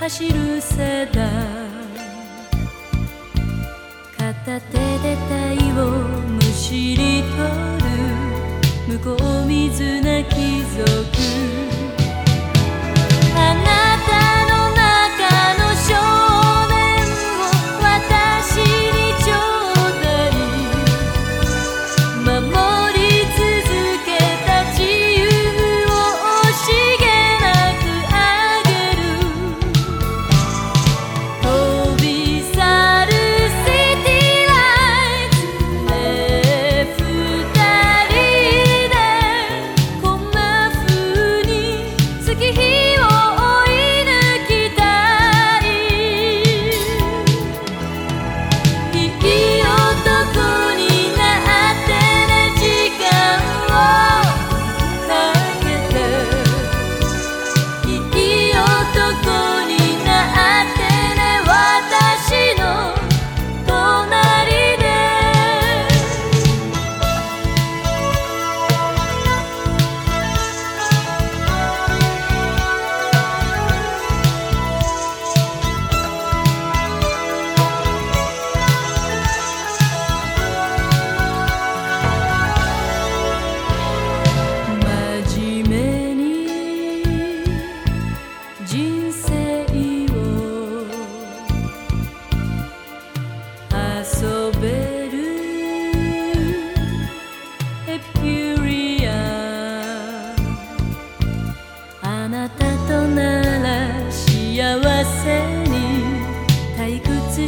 走る世代片手で体をむしり取る。向こう水なきぞ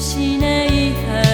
しいはず